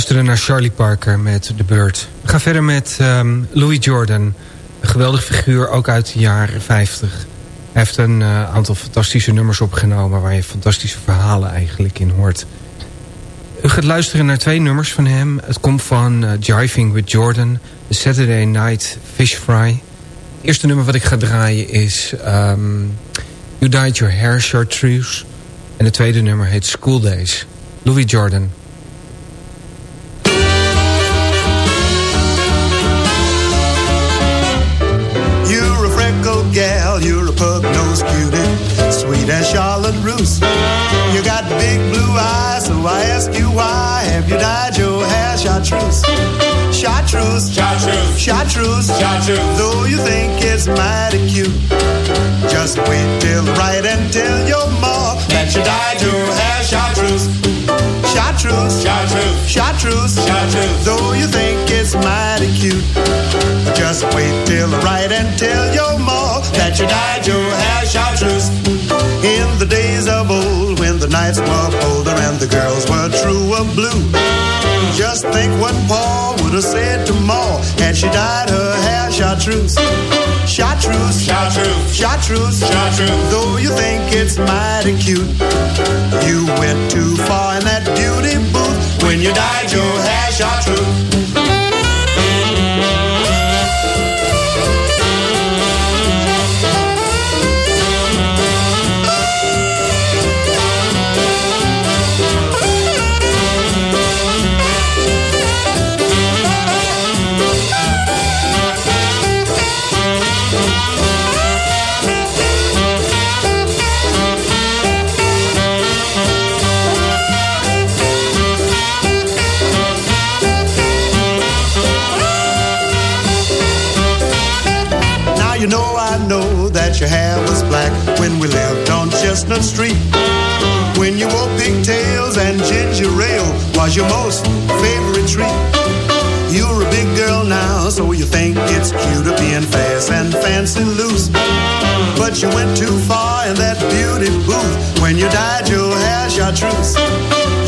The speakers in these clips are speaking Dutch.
luisteren naar Charlie Parker met The Bird. We gaan verder met um, Louis Jordan. Een geweldig figuur, ook uit de jaren 50. Hij heeft een uh, aantal fantastische nummers opgenomen... waar je fantastische verhalen eigenlijk in hoort. U gaat luisteren naar twee nummers van hem. Het komt van Jiving with Jordan. The Saturday Night Fish Fry. Het eerste nummer wat ik ga draaien is... Um, you Dyed Your Hair Chartreuse. En het tweede nummer heet School Days. Louis Jordan. Gal, you're a pug-nosed cutie, sweet as Charlotte Russe. You got big blue eyes, so I ask you why have you dyed your hair chartreuse? Chartreuse, chartreuse, chartreuse, chartreuse. Though you think it's mighty cute, just wait till right and tell your ma your hair chartreuse. Chartreuse, chartreuse, chartreuse, chartreuse. Though you think it's mighty cute, just wait till the right and tell your ma that your hair chartreuse. In the days of old, nights were colder and the girls were true of blue. Just think what Paul would have said to Ma had she dyed her hair chartreuse. Chartreuse, chartreuse, chartreuse, chartreuse. Though you think it's mighty cute, you went too far in that beauty booth when you dyed your hair chartreuse. We lived on Chestnut Street. When you wore pigtails and ginger ale was your most favorite treat. You're a big girl now, so you think it's cute cuter being fast and fancy loose. But you went too far in that beauty booth when you dyed your hair chartreuse.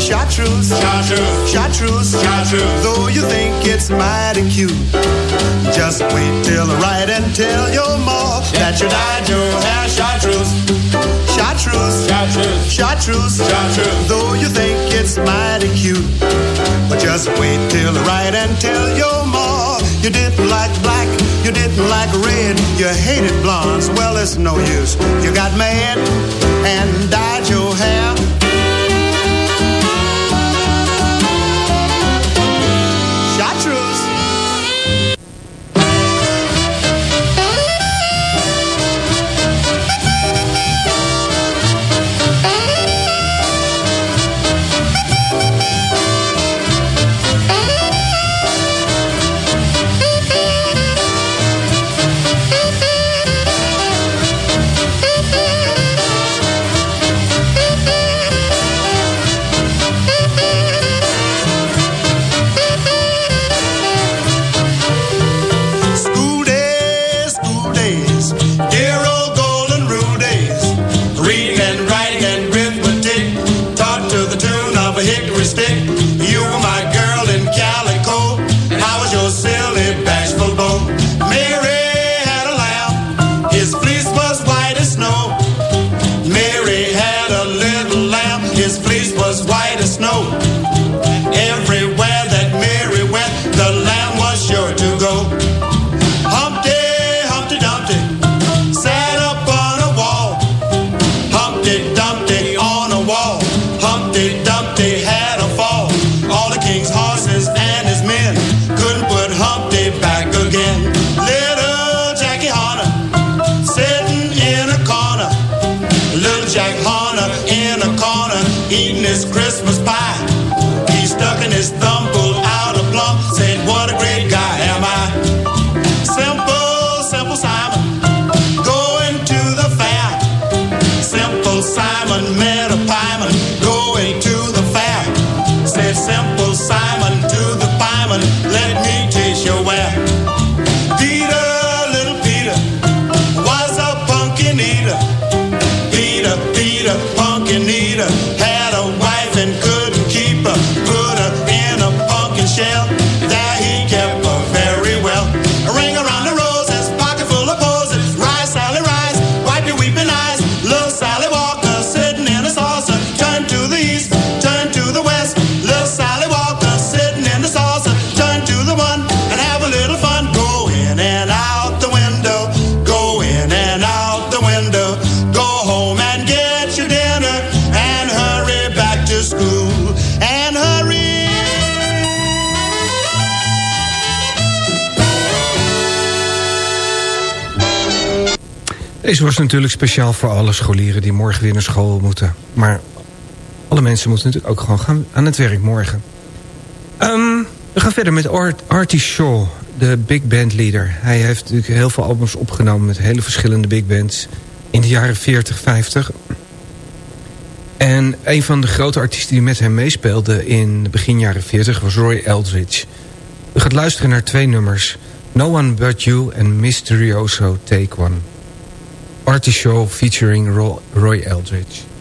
Chartreuse, chartreuse, chartreuse, chartreuse. Though you think it's mighty cute, just wait till the right and tell your ma that you dyed your hair chartreuse. Chartreuse, chartreuse, chartreuse, chartreuse. Though you think it's mighty cute, but just wait till the right and tell your ma You didn't like black, you didn't like red, you hated blondes. Well, it's no use. You got mad and dyed your hair. Deze was natuurlijk speciaal voor alle scholieren die morgen weer naar school moeten. Maar alle mensen moeten natuurlijk ook gewoon gaan aan het werk morgen. Um, we gaan verder met Art, Artie Shaw, de big band leader. Hij heeft natuurlijk heel veel albums opgenomen met hele verschillende big bands... in de jaren 40, 50. En een van de grote artiesten die met hem meespeelde in de begin jaren 40 was Roy Eldridge. We gaan luisteren naar twee nummers... No One But You en Mysterioso Take One. Artie Show featuring Roy Eldridge.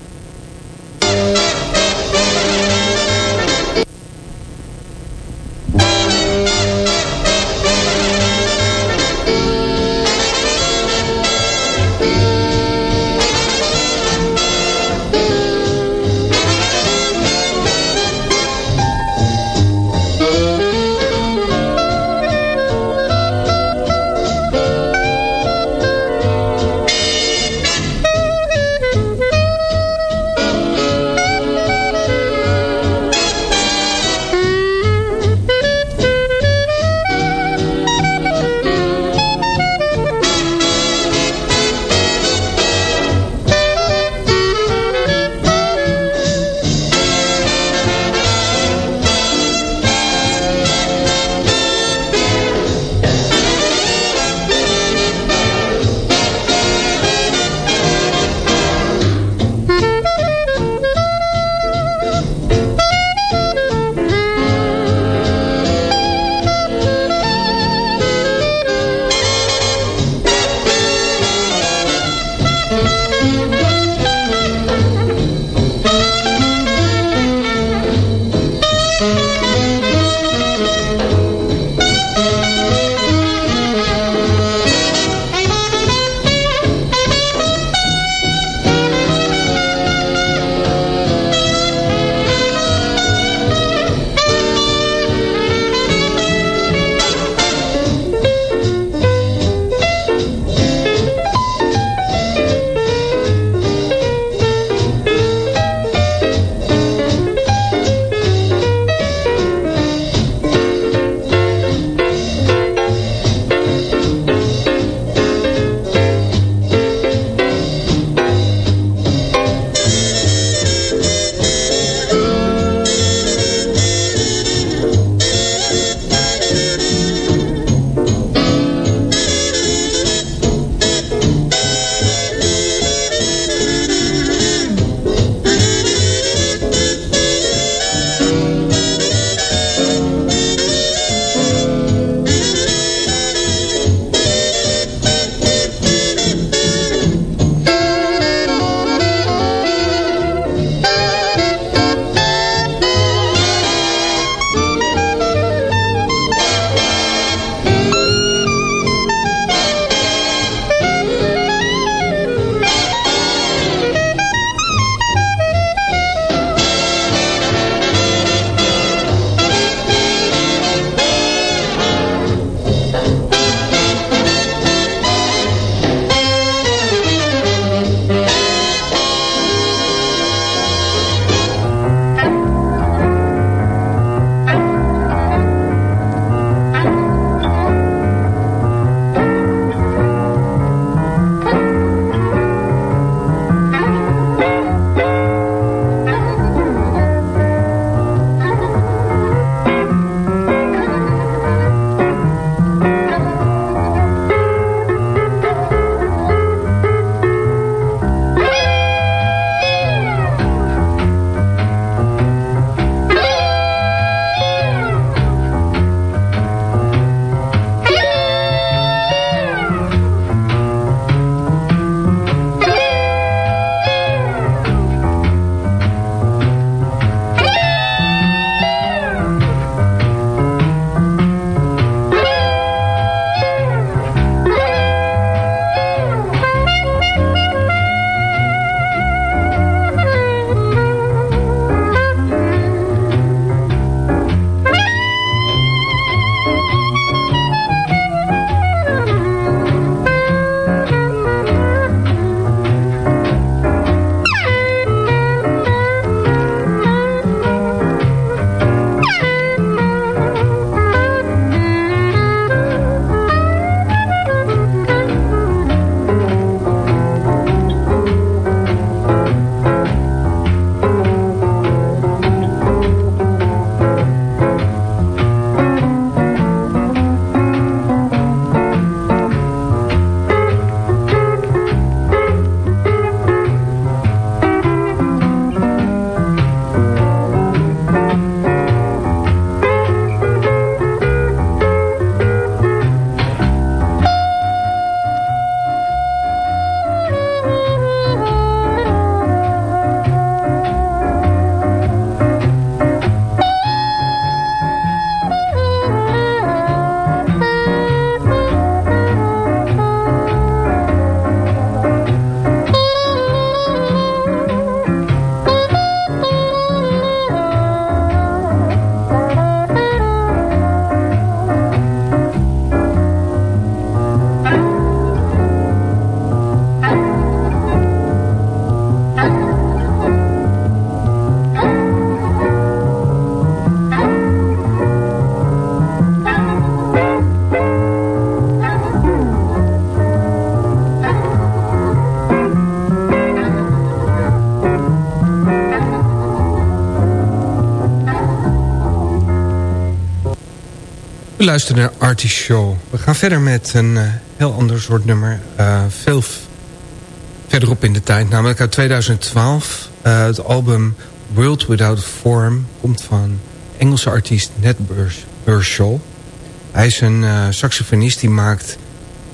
U luistert naar Artie Show. We gaan verder met een uh, heel ander soort nummer. Uh, veel verderop in de tijd, namelijk uit 2012. Uh, het album World Without Form komt van Engelse artiest Ned Burchell. Hij is een saxofonist die maakt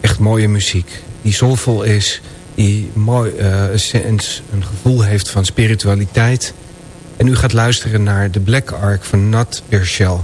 echt mooie muziek. Die soulvol is, die mooi, een, een gevoel heeft van spiritualiteit. En u gaat luisteren naar The Black Ark van Nat Burchell.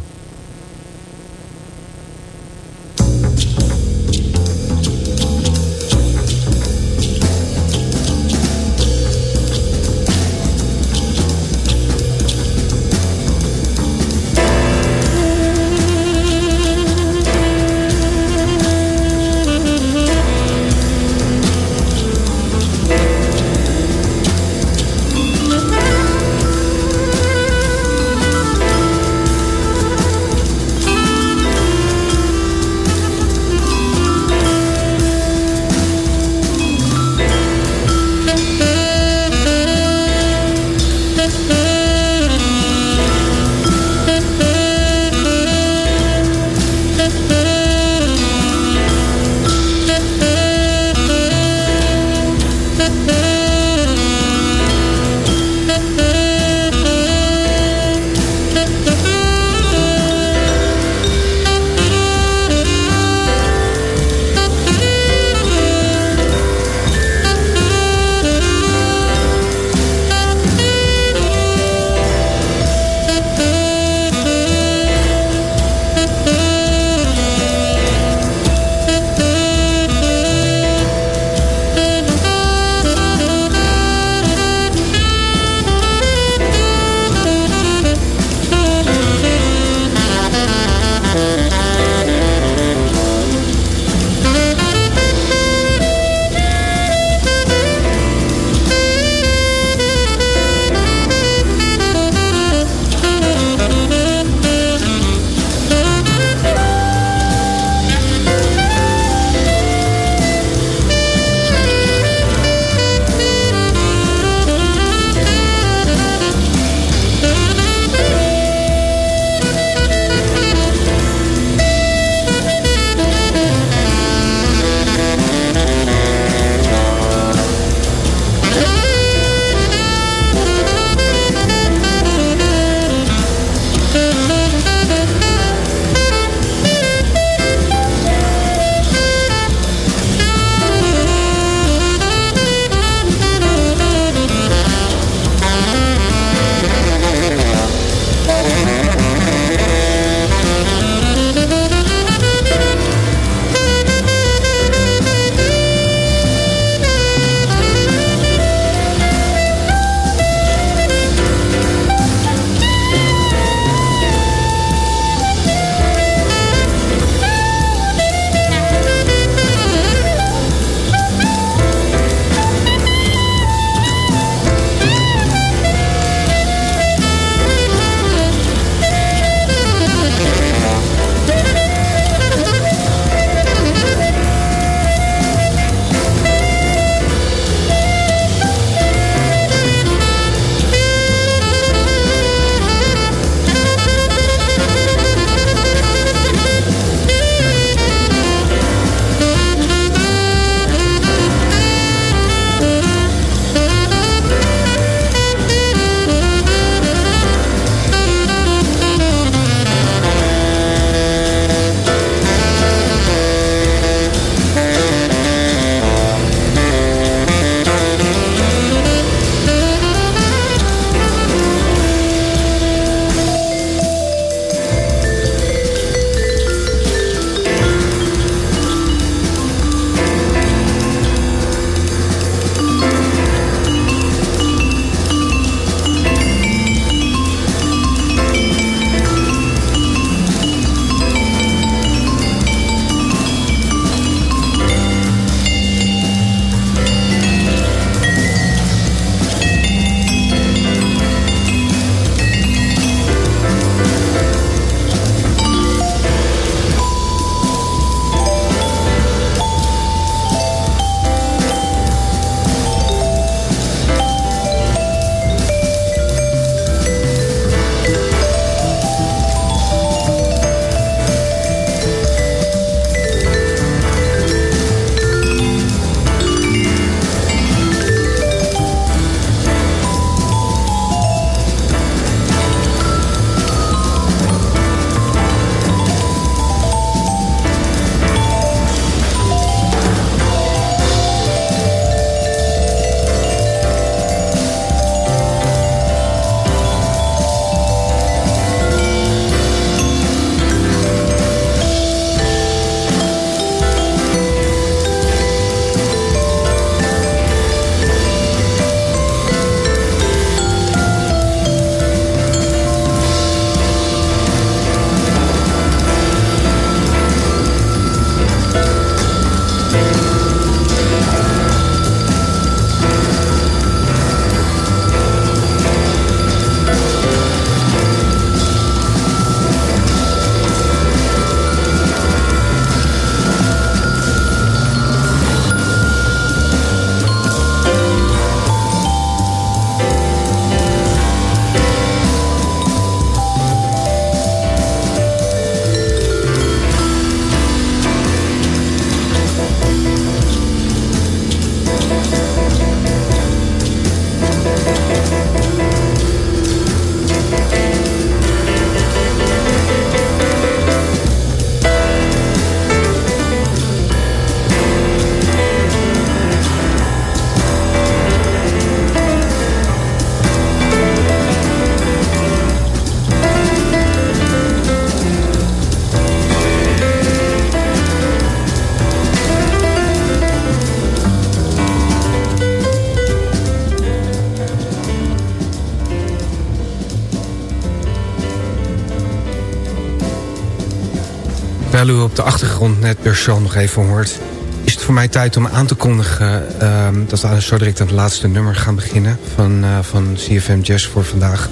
Net Berchon nog even hoort... is het voor mij tijd om aan te kondigen... Uh, dat we zo direct aan het laatste nummer gaan beginnen... van, uh, van CFM Jazz voor vandaag.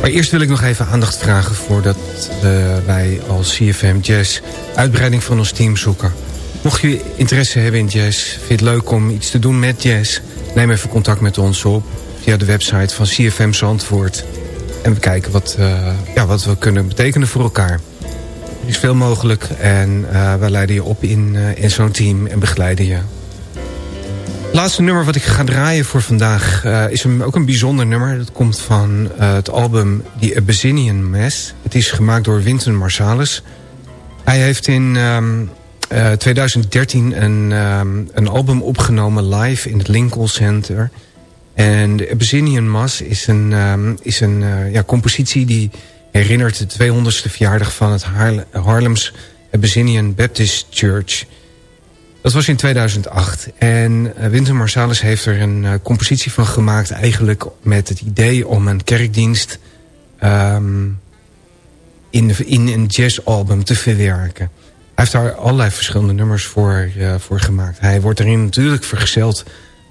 Maar eerst wil ik nog even aandacht vragen... voordat uh, wij als CFM Jazz uitbreiding van ons team zoeken. Mocht je interesse hebben in jazz... vind je het leuk om iets te doen met jazz... neem even contact met ons op via de website van CFM Zandvoort... En we kijken wat, uh, ja, wat we kunnen betekenen voor elkaar. Is veel mogelijk en uh, wij leiden je op in, uh, in zo'n team en begeleiden je. Laatste nummer wat ik ga draaien voor vandaag is een, ook een bijzonder nummer. Dat komt van het album The Abyssinian Mass. Het is gemaakt door Winton Marsalis. Hij heeft in um, 2013 een, um, een album opgenomen live in het Lincoln Center... En de Abyssinian Mass is een, um, is een ja, compositie die herinnert de 200ste verjaardag van het Harlems Abyssinian Baptist Church. Dat was in 2008. En uh, Winter Marsalis heeft er een uh, compositie van gemaakt... eigenlijk met het idee om een kerkdienst... Um, in, in een jazzalbum te verwerken. Hij heeft daar allerlei verschillende nummers voor, uh, voor gemaakt. Hij wordt erin natuurlijk vergezeld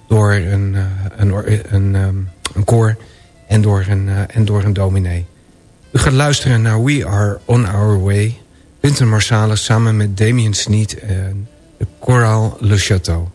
door een, een, een, um, een koor en door een, en door een dominee. U gaat luisteren naar We Are On Our Way. Winter Marsalis samen met Damien Sneed en de Choral Le Chateau.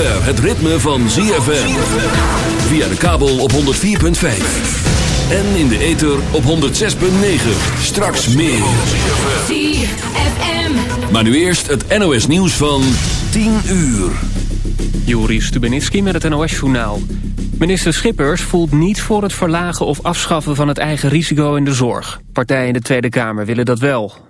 Zover het ritme van ZFM. Via de kabel op 104.5. En in de ether op 106.9. Straks meer. ZFM. Maar nu eerst het NOS nieuws van 10 uur. Joris Stubenitski met het NOS-journaal. Minister Schippers voelt niet voor het verlagen of afschaffen van het eigen risico in de zorg. Partijen in de Tweede Kamer willen dat wel.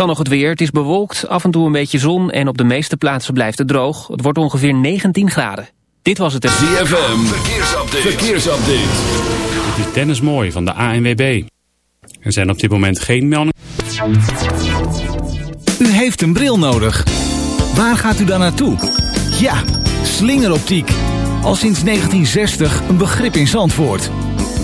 Dan nog het weer. Het is bewolkt, af en toe een beetje zon en op de meeste plaatsen blijft het droog. Het wordt ongeveer 19 graden. Dit was het. ZFM, verkeersupdate. verkeersupdate. Het is Dennis Mooi van de ANWB. Er zijn op dit moment geen meldingen. U heeft een bril nodig. Waar gaat u dan naartoe? Ja, slingeroptiek. Al sinds 1960 een begrip in Zandvoort.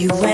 you went.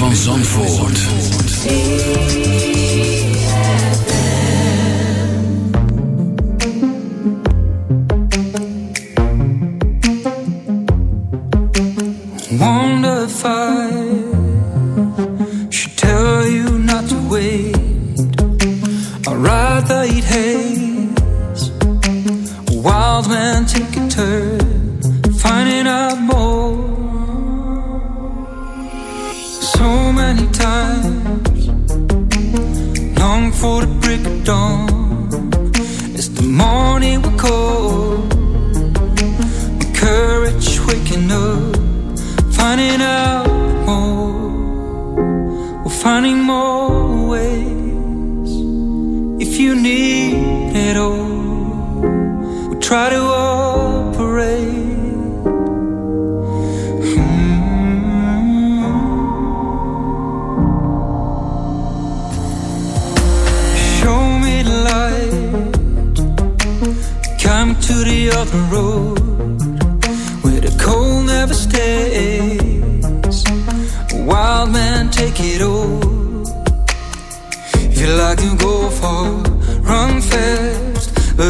van Zandvoort.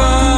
far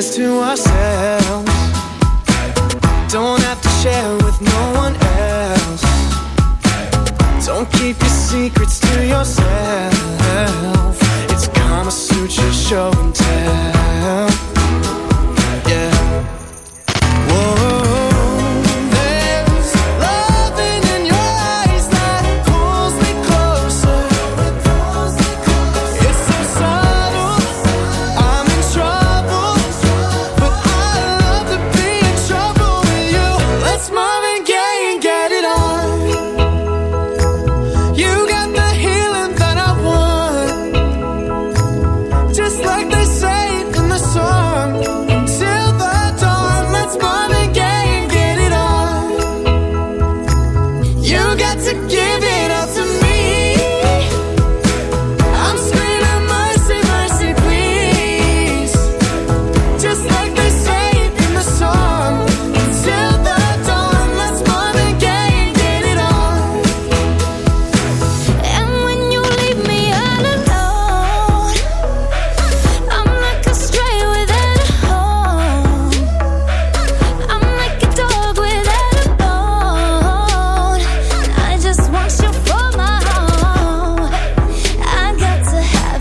as to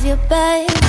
you, babe.